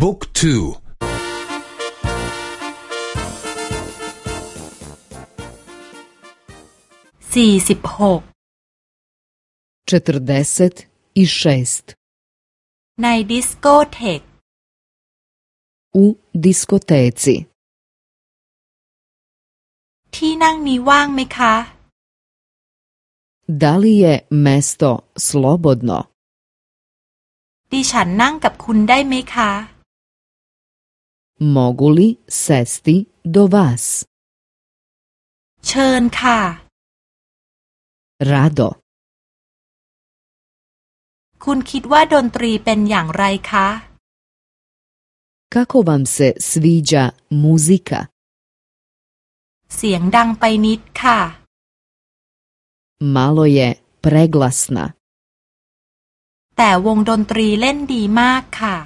บุ๊กทูสี่สิบหก četrdeset i šest ในดิสโกเทก u diskoteci ที่นั่งนี้ว่างไหมคะ Da li je mesto slobodno? ดิฉันนั่งกับคุณได้ไหมคะ Mogu li sesti do vas? เชิญค่ะ Rado. คุณคิดว่าดนตรีเป็นอย่างไรคะ Kako vam se sviđa muzika? เสียงดังไปนิดค่ะ Malo je preglasna. แต่วงดนตรีเล่นดีมากค่ะ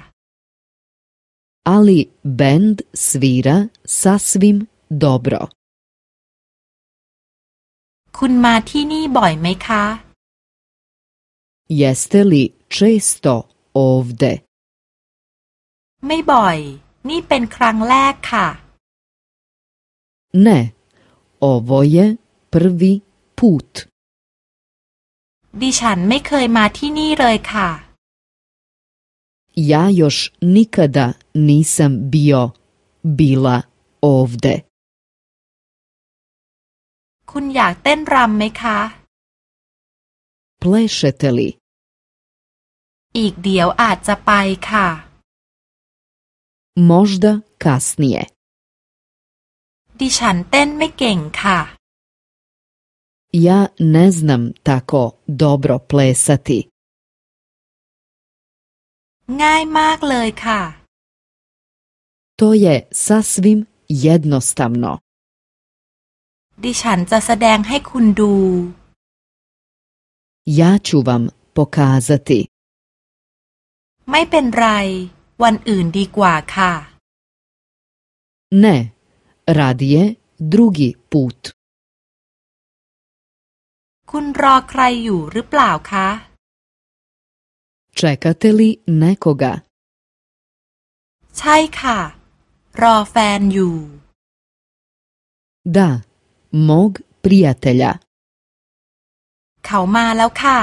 Ali bend svira sasvim dobro. คุณมาที่นี่บ่อยไหมคะ Jeste li često ovde? ไม่บ่อย นี่เป็นครั้งแรกค่ะ Ne, ovo je prvi put. ดิฉันไม่เคยมาที่นี่เลยค่ะ Ja još nikada nisam bio bila ovde. คุณอยากเต้นรำไหมคะ Plešete li? อีกเดี๋ยวอาจจะไปค่ะ Možda kasnije. ดิฉันเต้นไม่เก่งค่ะ Ja ne znam tako dobro plesati. ง่ายมากเลยค่ะ To je sasvim jednostavno. ดิฉันจะแสดงให้คุณดู Ja ću vam pokazati. ไม่เป็นไร วันอื่นดีกว่าค่ะ Ne, radije drugi put. คุณรอใครอยู่หรือเปล่าคะ Čekate li nekoga? ใช่ค่ะ รอแฟนอยู่ Da, mog prijatelja. เขามาแล้วค่ะ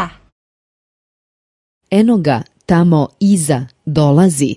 Eno ga tamo iza dolazi.